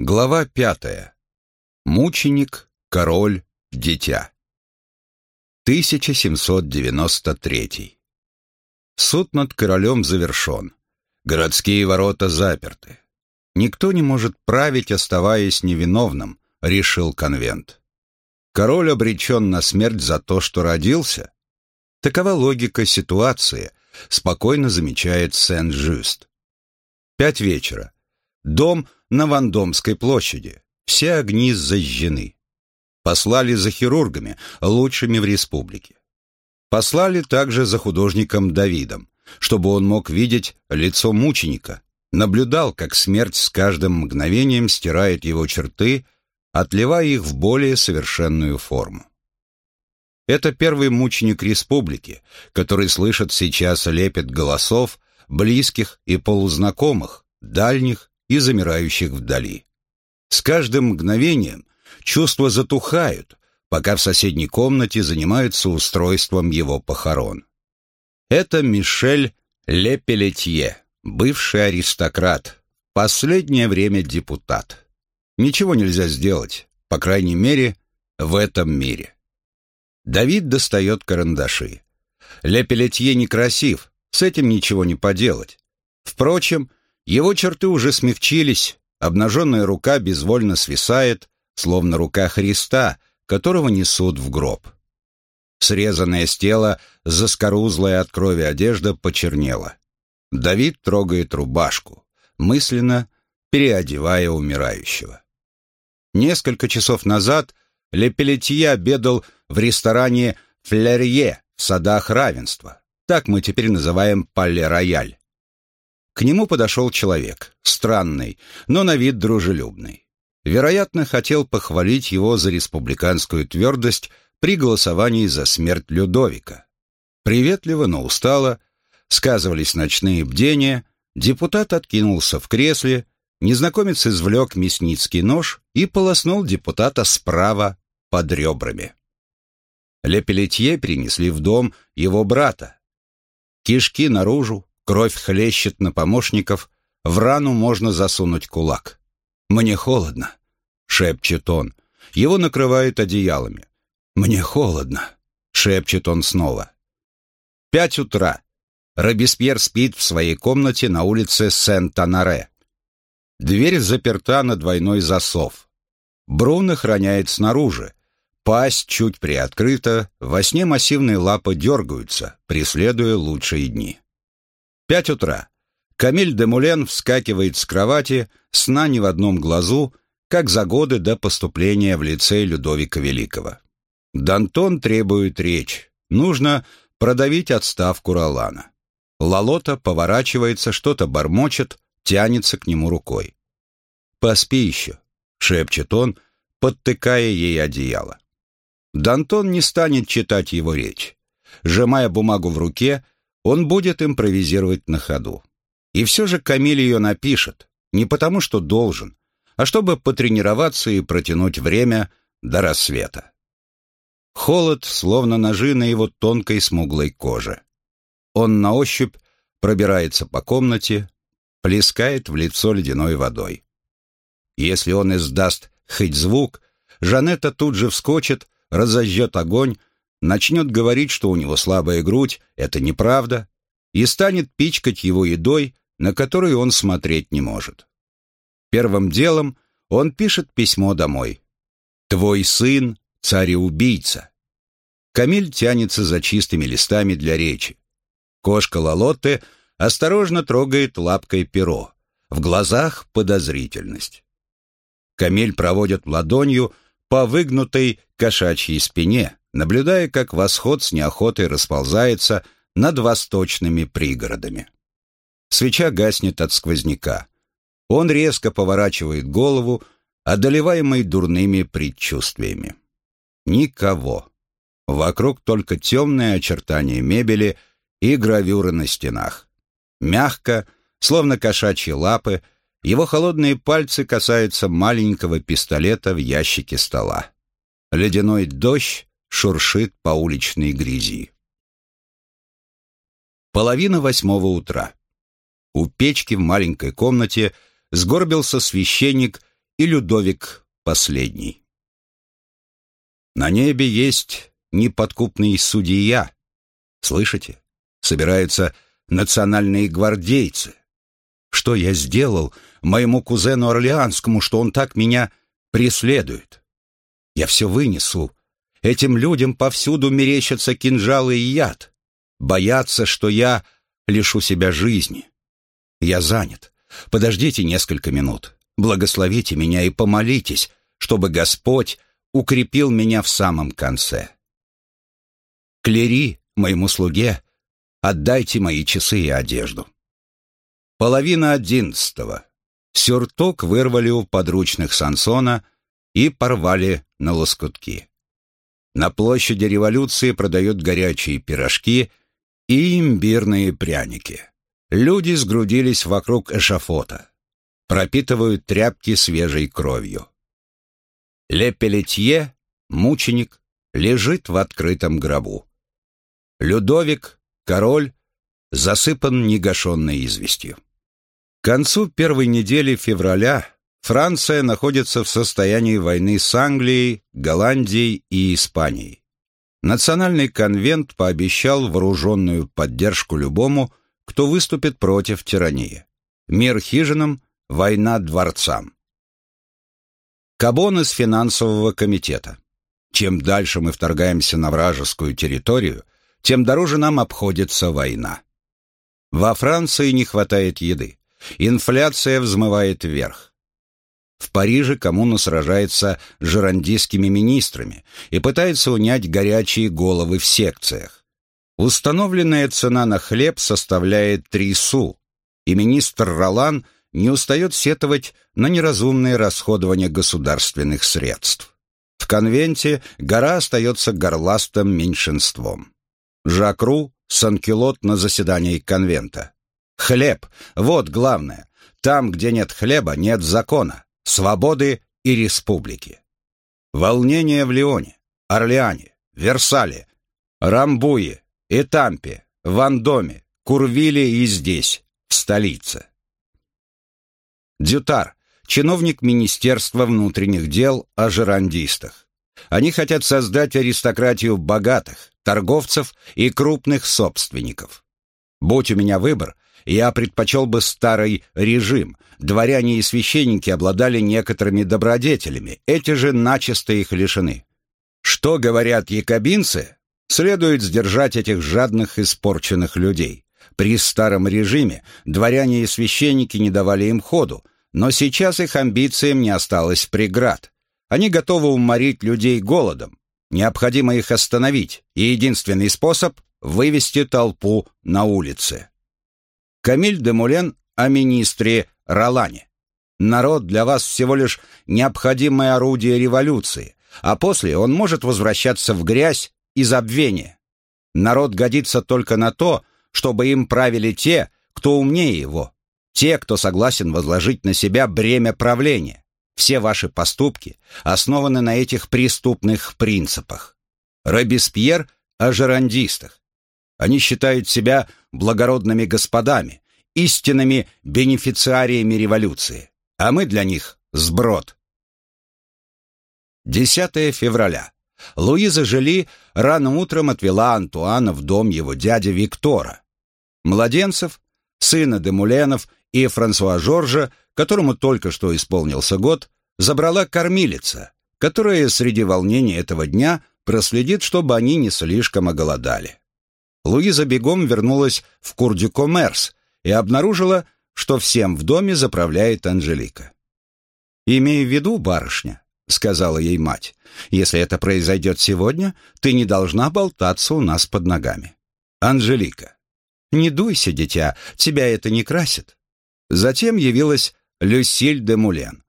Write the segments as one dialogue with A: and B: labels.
A: Глава пятая. Мученик, король, дитя. 1793. Суд над королем завершен. Городские ворота заперты. Никто не может править, оставаясь невиновным, решил конвент. Король обречен на смерть за то, что родился. Такова логика ситуации, спокойно замечает Сен-Жюст. Пять вечера. Дом – на Вандомской площади. Все огни зажжены. Послали за хирургами, лучшими в республике. Послали также за художником Давидом, чтобы он мог видеть лицо мученика, наблюдал, как смерть с каждым мгновением стирает его черты, отливая их в более совершенную форму. Это первый мученик республики, который слышит сейчас лепет голосов, близких и полузнакомых, дальних и замирающих вдали. С каждым мгновением чувства затухают, пока в соседней комнате занимаются устройством его похорон. Это Мишель Лепелетье, бывший аристократ, последнее время депутат. Ничего нельзя сделать, по крайней мере, в этом мире. Давид достает карандаши. Лепелетье некрасив, с этим ничего не поделать. Впрочем, его черты уже смягчились, обнаженная рука безвольно свисает, словно рука Христа, которого несут в гроб. Срезанная с тела, заскорузлая от крови одежда почернела. Давид трогает рубашку, мысленно переодевая умирающего. Несколько часов назад Лепелетье обедал в ресторане «Флерье» в садах равенства. Так мы теперь называем «Пале-Рояль». К нему подошел человек, странный, но на вид дружелюбный. Вероятно, хотел похвалить его за республиканскую твердость при голосовании за смерть Людовика. Приветливо, но устало, сказывались ночные бдения, депутат откинулся в кресле, незнакомец извлек мясницкий нож и полоснул депутата справа под ребрами. Лепелетье принесли в дом его брата. Кишки наружу, Кровь хлещет на помощников, в рану можно засунуть кулак. «Мне холодно», — шепчет он. Его накрывают одеялами. «Мне холодно», — шепчет он снова. Пять утра. Робеспьер спит в своей комнате на улице Сент-Анаре. Дверь заперта на двойной засов. Брун охраняет снаружи. Пасть чуть приоткрыта, во сне массивные лапы дергаются, преследуя лучшие дни. Пять утра. Камиль де Мулен вскакивает с кровати, сна ни в одном глазу, как за годы до поступления в лицей Людовика Великого. Дантон требует речь. Нужно продавить отставку Ролана. Лалота поворачивается, что-то бормочет, тянется к нему рукой. «Поспи еще», — шепчет он, подтыкая ей одеяло. Дантон не станет читать его речь. Сжимая бумагу в руке, он будет импровизировать на ходу. И все же Камиль ее напишет, не потому что должен, а чтобы потренироваться и протянуть время до рассвета. Холод, словно ножи на его тонкой смуглой коже. Он на ощупь пробирается по комнате, плескает в лицо ледяной водой. Если он издаст хоть звук, Жанетта тут же вскочит, разожжет огонь, начнет говорить, что у него слабая грудь, это неправда, и станет пичкать его едой, на которую он смотреть не может. Первым делом он пишет письмо домой. «Твой сын — царь-убийца». Камиль тянется за чистыми листами для речи. Кошка Лалотте осторожно трогает лапкой перо. В глазах подозрительность. Камиль проводит ладонью по выгнутой кошачьей спине, наблюдая, как восход с неохотой расползается над восточными пригородами. Свеча гаснет от сквозняка. Он резко поворачивает голову, одолеваемый дурными предчувствиями. Никого. Вокруг только темные очертания мебели и гравюры на стенах. Мягко, словно кошачьи лапы, его холодные пальцы касаются маленького пистолета в ящике стола. Ледяной дождь шуршит по уличной грязи. Половина восьмого утра. У печки в маленькой комнате сгорбился священник и Людовик последний. На небе есть неподкупный судья. Слышите? Собираются национальные гвардейцы. Что я сделал моему кузену Орлеанскому, что он так меня преследует? Я все вынесу. Этим людям повсюду мерещатся кинжалы и яд. Боятся, что я лишу себя жизни. Я занят. Подождите несколько минут. Благословите меня и помолитесь, чтобы Господь укрепил меня в самом конце. Клери, моему слуге, отдайте мои часы и одежду. Половина одиннадцатого. Сюртук вырвали у подручных Сансона и порвали на лоскутки. На площади революции продают горячие пирожки и имбирные пряники. Люди сгрудились вокруг эшафота. Пропитывают тряпки свежей кровью. Ле Пелетье, мученик, лежит в открытом гробу. Людовик, король, засыпан негашенной известью. К концу первой недели февраля Франция находится в состоянии войны с Англией, Голландией и Испанией. Национальный конвент пообещал вооруженную поддержку любому, кто выступит против тирании. Мир хижинам, война дворцам. Кабон из финансового комитета. Чем дальше мы вторгаемся на вражескую территорию, тем дороже нам обходится война. Во Франции не хватает еды. Инфляция взмывает вверх. В Париже коммуна сражается с жерандистскими министрами и пытается унять горячие головы в секциях. Установленная цена на хлеб составляет 3 су, и министр Ролан не устает сетовать на неразумное расходование государственных средств. В конвенте гора остается горластым меньшинством. Жакру, Санкелот на заседании конвента. Хлеб – вот главное. Там, где нет хлеба, нет закона, свободы и республики. Волнение в Лионе, Орлеане, Версале, Рамбуе, Этампе, Вандоме, Курвиле и здесь, в столице. Дютар, чиновник Министерства внутренних дел о жерандистах. Они хотят создать аристократию богатых, торговцев и крупных собственников. Будь у меня выбор, я предпочел бы старый режим. Дворяне и священники обладали некоторыми добродетелями, эти же начисто их лишены. Что говорят якобинцы? Следует сдержать этих жадных, испорченных людей. При старом режиме дворяне и священники не давали им ходу, но сейчас их амбициям не осталось преград. Они готовы уморить людей голодом. Необходимо их остановить, и единственный способ — вывести толпу на улицы. Камиль де Мулен о министре Ролане. Народ для вас всего лишь необходимое орудие революции, а после он может возвращаться в грязь и забвение. Народ годится только на то, чтобы им правили те, кто умнее его, те, кто согласен возложить на себя бремя правления. Все ваши поступки основаны на этих преступных принципах. Робеспьер о жерандистах. Они считают себя благородными господами, истинными бенефициариями революции, а мы для них сброд. 10 февраля. Луиза Жили рано утром отвела Антуана в дом его дяди Виктора. Младенцев, сына Демуленов и Франсуа Жоржа которому только что исполнился год, забрала кормилица, которая среди волнений этого дня проследит, чтобы они не слишком оголодали. Луиза бегом вернулась в Курдю-Коммерс и обнаружила, что всем в доме заправляет Анжелика. «Имей в виду, барышня», — сказала ей мать, «если это произойдет сегодня, ты не должна болтаться у нас под ногами». «Анжелика». «Не дуйся, дитя, тебя это не красит». Затем явилась Люсиль де Мулен.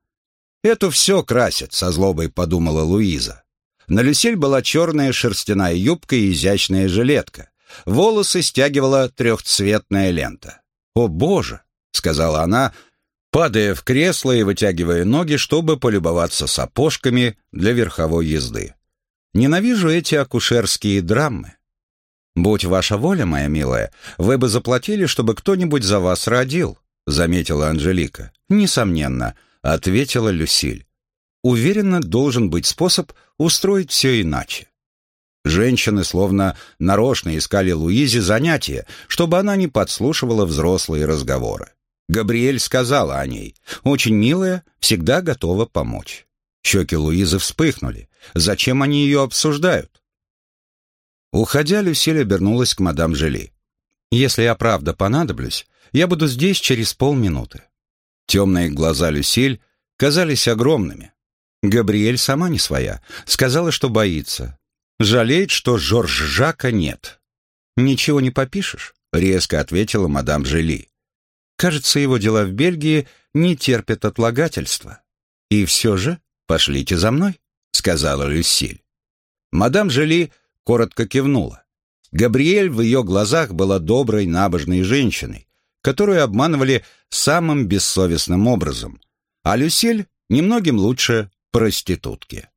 A: «Это все красит», — со злобой подумала Луиза. На Люсиль была черная шерстяная юбка и изящная жилетка. Волосы стягивала трехцветная лента. «О, Боже!» — сказала она, падая в кресло и вытягивая ноги, чтобы полюбоваться сапожками для верховой езды. «Ненавижу эти акушерские драмы. Будь ваша воля, моя милая, вы бы заплатили, чтобы кто-нибудь за вас родил», — заметила Анжелика. «Несомненно, — ответила Люсиль. «Уверенно, должен быть способ устроить все иначе». Женщины словно нарочно искали Луизе занятия, чтобы она не подслушивала взрослые разговоры. Габриэль сказала о ней. «Очень милая, всегда готова помочь». Щеки Луизы вспыхнули. Зачем они ее обсуждают? Уходя, Люсиль обернулась к мадам Жели. «Если я правда понадоблюсь, я буду здесь через полминуты». Темные глаза Люсиль казались огромными. Габриэль сама не своя. Сказала, что боится. Жалеет, что Жорж Жака нет. «Ничего не попишешь», — резко ответила мадам Жели. «Кажется, его дела в Бельгии не терпят отлагательства. И все же пошлите за мной», — сказала Люсиль. Мадам Жели коротко кивнула. Габриэль в ее глазах была доброй, набожной женщиной, которую обманывали самым бессовестным образом, а Люсиль немногим лучше проститутки.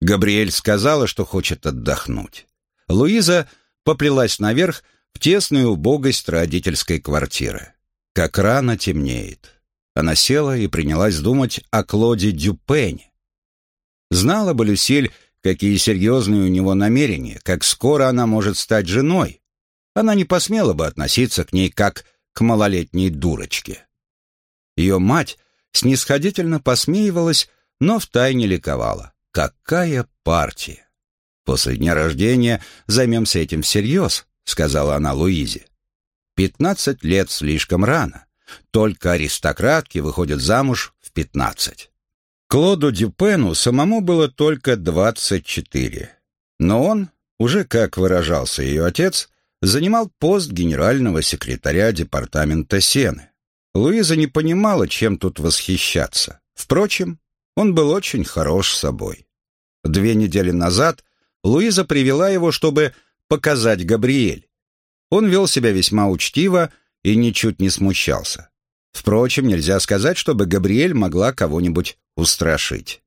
A: Габриэль сказала, что хочет отдохнуть. Луиза поплелась наверх в тесную убогость родительской квартиры. Как рано темнеет. Она села и принялась думать о Клоде Дюпене. Знала бы Люсиль, какие серьезные у него намерения, как скоро она может стать женой. Она не посмела бы относиться к ней как к малолетней дурочке. Ее мать снисходительно посмеивалась, но втайне ликовала. Какая партия! После дня рождения займемся этим всерьез, сказала она Луизе. Пятнадцать лет слишком рано. Только аристократки выходят замуж в пятнадцать. Клоду Дюпену самому было только двадцать четыре. Но он, уже как выражался ее отец, занимал пост генерального секретаря департамента Сены. Луиза не понимала, чем тут восхищаться. Впрочем, он был очень хорош собой. Две недели назад Луиза привела его, чтобы показать Габриэль. Он вел себя весьма учтиво и ничуть не смущался. Впрочем, нельзя сказать, чтобы Габриэль могла кого-нибудь устрашить.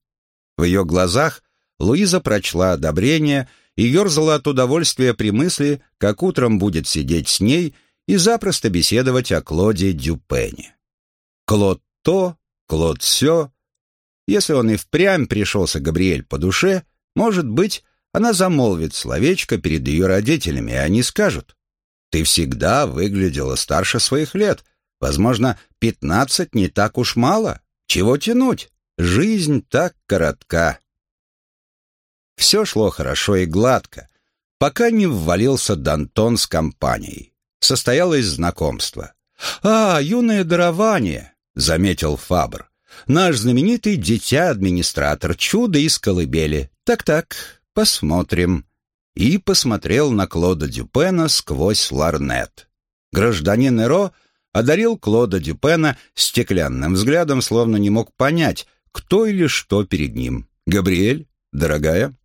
A: В ее глазах Луиза прочла одобрение и ерзала от удовольствия при мысли, как утром будет сидеть с ней и запросто беседовать о Клоде Дюпене. Клод то, Клод все. Если он и впрямь пришелся Габриэль по душе, может быть, она замолвит словечко перед ее родителями, и они скажут, «Ты всегда выглядела старше своих лет. Возможно, пятнадцать не так уж мало. Чего тянуть? Жизнь так коротка». Все шло хорошо и гладко, пока не ввалился Дантон с компанией. Состоялось знакомство. «А, юное дарование», — заметил Фабр. «Наш знаменитый дитя-администратор, чудо из колыбели. Так-так, посмотрим». И посмотрел на Клода Дюпена сквозь ларнет. Гражданин Эро одарил Клода Дюпена стеклянным взглядом, словно не мог понять, кто или что перед ним. «Габриэль, дорогая?»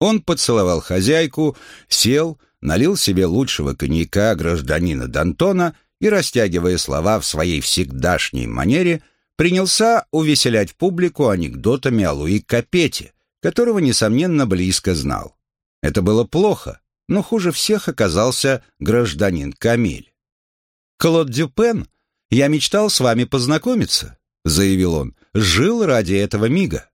A: Он поцеловал хозяйку, сел, налил себе лучшего коньяка гражданина Д'Антона и, растягивая слова в своей всегдашней манере, принялся увеселять публику анекдотами о Луи Капете, которого, несомненно, близко знал. Это было плохо, но хуже всех оказался гражданин Камиль. «Клод Дюпен, я мечтал с вами познакомиться», — заявил он, — «жил ради этого мига».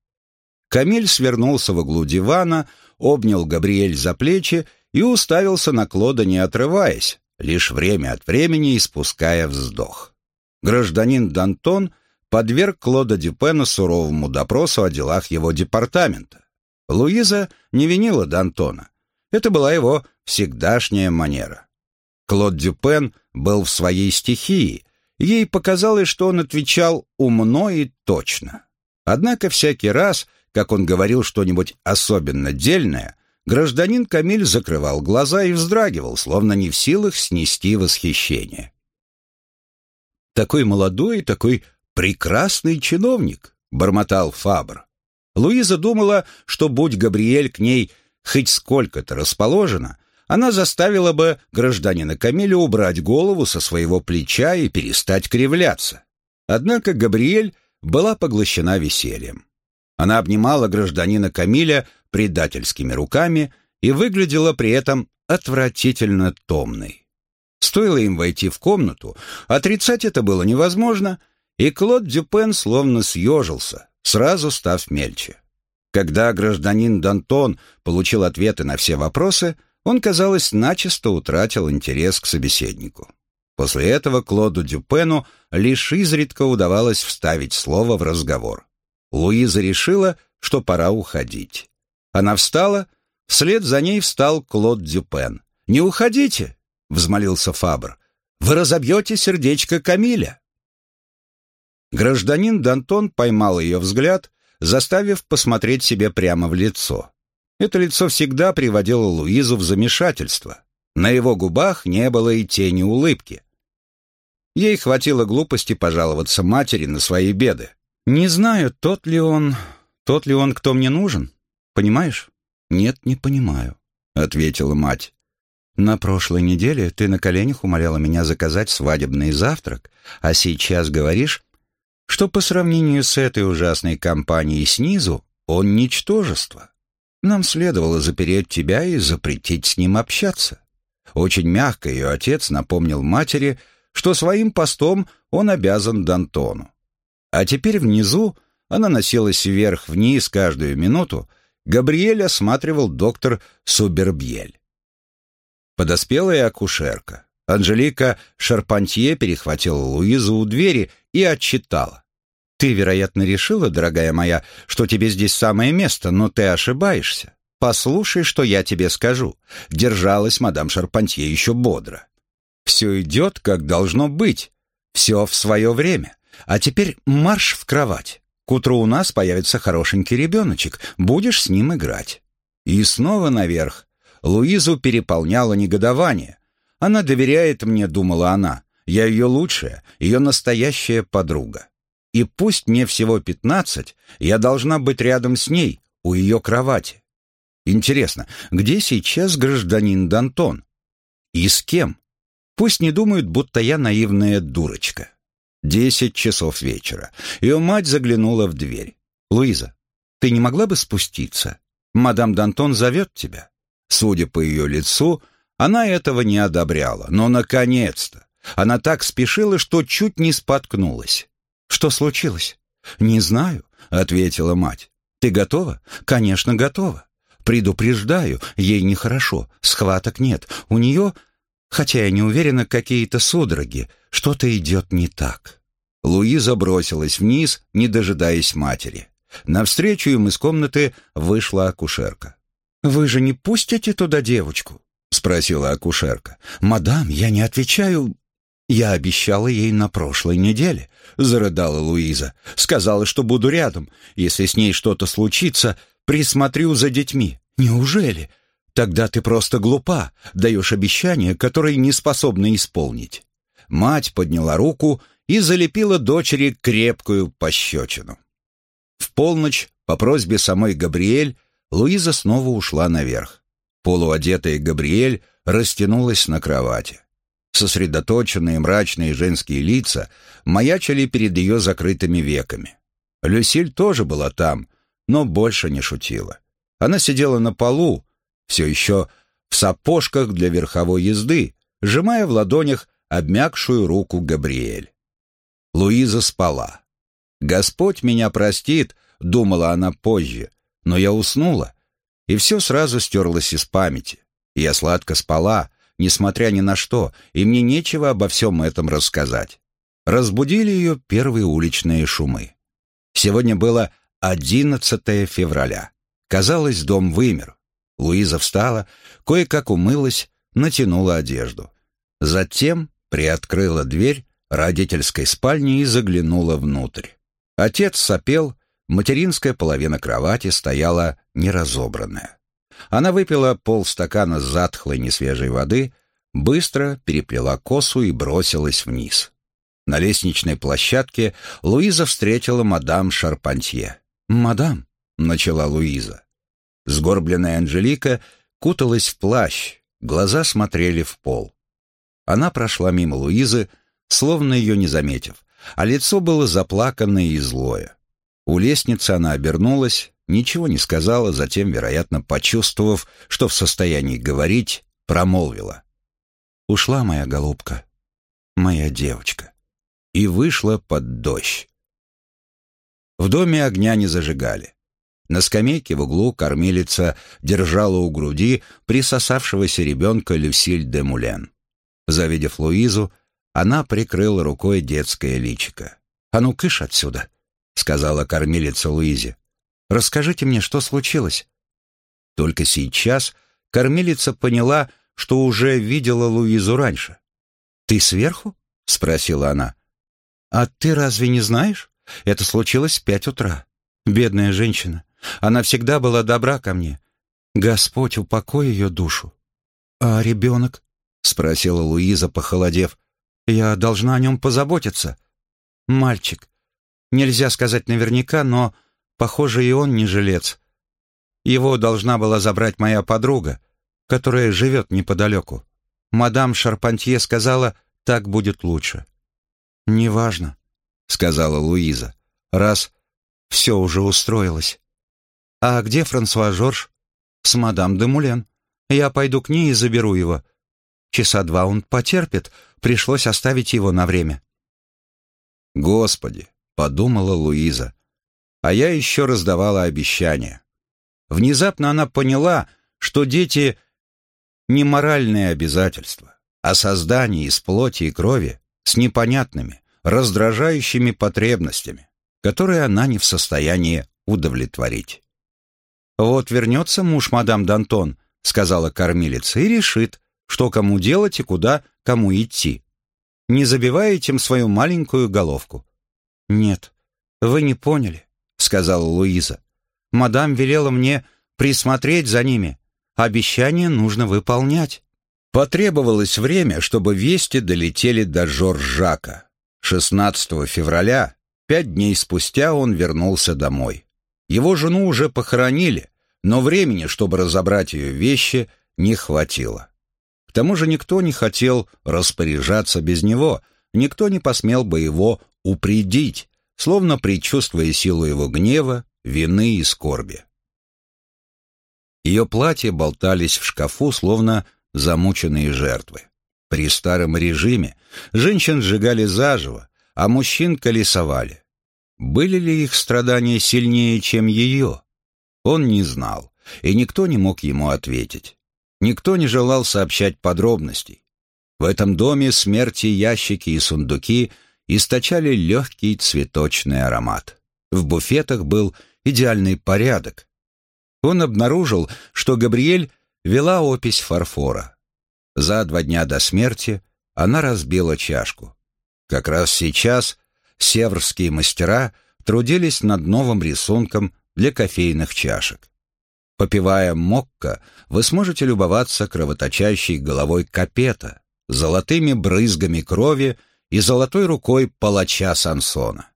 A: Камиль свернулся в углу дивана, обнял Габриэль за плечи и уставился на Клода, не отрываясь, лишь время от времени испуская вздох. Гражданин Дантон подверг Клода Дюпена суровому допросу о делах его департамента. Луиза не винила Д'Антона. Это была его всегдашняя манера. Клод Дюпен был в своей стихии, ей показалось, что он отвечал умно и точно. Однако всякий раз, как он говорил что-нибудь особенно дельное, гражданин Камиль закрывал глаза и вздрагивал, словно не в силах снести восхищение. «Такой молодой, такой прекрасный чиновник», — бормотал Фабр. Луиза думала, что, будь Габриэль к ней хоть сколько-то расположена, она заставила бы гражданина Камиля убрать голову со своего плеча и перестать кривляться. Однако Габриэль была поглощена весельем. Она обнимала гражданина Камиля предательскими руками и выглядела при этом отвратительно томной. Стоило им войти в комнату, отрицать это было невозможно, И Клод Дюпен словно съежился, сразу став мельче. Когда гражданин Дантон получил ответы на все вопросы, он, казалось, начисто утратил интерес к собеседнику. После этого Клоду Дюпену лишь изредка удавалось вставить слово в разговор. Луиза решила, что пора уходить. Она встала, вслед за ней встал Клод Дюпен. «Не уходите!» — взмолился Фабр. «Вы разобьете сердечко Камиля!» Гражданин Дантон поймал ее взгляд, заставив посмотреть себе прямо в лицо. Это лицо всегда приводило Луизу в замешательство. На его губах не было и тени улыбки. Ей хватило глупости пожаловаться матери на свои беды. «Не знаю, тот ли он, тот ли он, кто мне нужен. Понимаешь?» «Нет, не понимаю», — ответила мать. «На прошлой неделе ты на коленях умоляла меня заказать свадебный завтрак, а сейчас говоришь, что по сравнению с этой ужасной компанией снизу он ничтожество. Нам следовало запереть тебя и запретить с ним общаться». Очень мягко ее отец напомнил матери, что своим постом он обязан Д'Антону. А теперь внизу она носилась вверх-вниз каждую минуту, Габриэль осматривал доктор Субербьель. Подоспела и акушерка. Анжелика Шарпантье перехватила Луизу у двери и отчитала. «Ты, вероятно, решила, дорогая моя, что тебе здесь самое место, но ты ошибаешься. Послушай, что я тебе скажу». Держалась мадам Шарпантье еще бодро. Все идет, как должно быть. Все в свое время. А теперь марш в кровать. К утру у нас появится хорошенький ребеночек. Будешь с ним играть. И снова наверх. Луизу переполняло негодование. Она доверяет мне, думала она. Я ее лучшая, ее настоящая подруга. И пусть мне всего пятнадцать, я должна быть рядом с ней, у ее кровати. Интересно, где сейчас гражданин Дантон? И с кем? Пусть не думают, будто я наивная дурочка. Десять часов вечера. Ее мать заглянула в дверь. «Луиза, ты не могла бы спуститься? Мадам Д'Антон зовет тебя». Судя по ее лицу, она этого не одобряла. Но, наконец-то, она так спешила, что чуть не споткнулась. «Что случилось?» «Не знаю», — ответила мать. «Ты готова?» «Конечно, готова. Предупреждаю, ей нехорошо, схваток нет. У нее Хотя я не уверена, какие-то судороги. Что-то идет не так. Луиза бросилась вниз, не дожидаясь матери. Навстречу им из комнаты вышла акушерка. «Вы же не пустите туда девочку?» — спросила акушерка. «Мадам, я не отвечаю...» «Я обещала ей на прошлой неделе», — зарыдала Луиза. «Сказала, что буду рядом. Если с ней что-то случится, присмотрю за детьми. Неужели? Тогда ты просто глупа, даешь обещания, которые не способна исполнить. Мать подняла руку и залепила дочери крепкую пощечину. В полночь, по просьбе самой Габриэль, Луиза снова ушла наверх. Полуодетая Габриэль растянулась на кровати. Сосредоточенные мрачные женские лица маячили перед ее закрытыми веками. Люсиль тоже была там, но больше не шутила. Она сидела на полу, все еще в сапожках для верховой езды, сжимая в ладонях обмякшую руку Габриэль. Луиза спала. «Господь меня простит», — думала она позже, но я уснула, и все сразу стерлось из памяти. Я сладко спала, несмотря ни на что, и мне нечего обо всем этом рассказать. Разбудили ее первые уличные шумы. Сегодня было 11 февраля. Казалось, дом вымер. Луиза встала, кое-как умылась, натянула одежду. Затем приоткрыла дверь родительской спальни и заглянула внутрь. Отец сопел, материнская половина кровати стояла неразобранная. Она выпила полстакана затхлой несвежей воды, быстро переплела косу и бросилась вниз. На лестничной площадке Луиза встретила мадам Шарпантье. «Мадам», — начала Луиза, Сгорбленная Анжелика куталась в плащ, глаза смотрели в пол. Она прошла мимо Луизы, словно ее не заметив, а лицо было заплаканное и злое. У лестницы она обернулась, ничего не сказала, затем, вероятно, почувствовав, что в состоянии говорить, промолвила. «Ушла моя голубка, моя девочка». и вышла под дождь. В доме огня не зажигали. На скамейке в углу кормилица держала у груди присосавшегося ребенка Люсиль де Мулен. Завидев Луизу, она прикрыла рукой детское личико. «А ну, кыш отсюда!» — сказала кормилица Луизе. «Расскажите мне, что случилось?» Только сейчас кормилица поняла, что уже видела Луизу раньше. «Ты сверху?» — спросила она. «А ты разве не знаешь? Это случилось в пять утра. Бедная женщина. Она всегда была добра ко мне. Господь, упокой ее душу». «А ребенок?» — спросила Луиза, похолодев. «Я должна о нем позаботиться». «Мальчик. Нельзя сказать наверняка, но, похоже, и он не жилец. Его должна была забрать моя подруга, которая живет неподалеку. Мадам Шарпантье сказала, так будет лучше. «Неважно», — сказала Луиза, — «раз все уже устроилось». «А где Франсуа Жорж?» «С мадам де Мулен. Я пойду к ней и заберу его. Часа два он потерпит, пришлось оставить его на время». «Господи!» — подумала Луиза. А я еще раздавала обещания. Внезапно она поняла, что дети — не моральные обязательства, а создание из плоти и крови с непонятными, раздражающими потребностями, которые она не в состоянии удовлетворить. «Вот вернется муж мадам Д'Антон», — сказала кормилица, — «и решит, что кому делать и куда кому идти. Не забивая этим свою маленькую головку». «Нет, вы не поняли», — сказала Луиза. «Мадам велела мне присмотреть за ними. Обещание нужно выполнять». Потребовалось время, чтобы вести долетели до Жоржака. 16 февраля, пять дней спустя, он вернулся домой. Его жену уже похоронили, но времени, чтобы разобрать ее вещи, не хватило. К тому же никто не хотел распоряжаться без него, никто не посмел бы его упредить, словно предчувствуя силу его гнева, вины и скорби. Ее платья болтались в шкафу, словно замученные жертвы. При старом режиме женщин сжигали заживо, а мужчин колесовали. Были ли их страдания сильнее, чем ее? Он не знал, и никто не мог ему ответить. Никто не желал сообщать подробностей. В этом доме смерти ящики и сундуки источали легкий цветочный аромат. В буфетах был идеальный порядок. Он обнаружил, что Габриэль вела опись фарфора. За два дня до смерти она разбила чашку. Как раз сейчас северские мастера трудились над новым рисунком для кофейных чашек. Попивая мокко, вы сможете любоваться кровоточащей головой капета, золотыми брызгами крови и золотой рукой палача Сансона.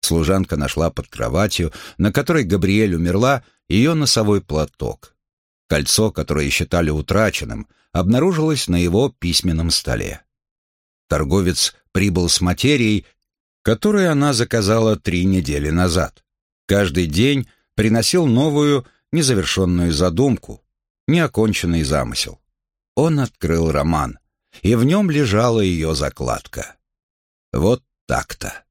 A: Служанка нашла под кроватью, на которой Габриэль умерла, ее носовой платок. Кольцо, которое считали утраченным, обнаружилось на его письменном столе. Торговец прибыл с материей, которую она заказала три недели назад. Каждый день приносил новую, незавершенную задумку, неоконченный замысел. Он открыл роман, и в нем лежала ее закладка. Вот так-то.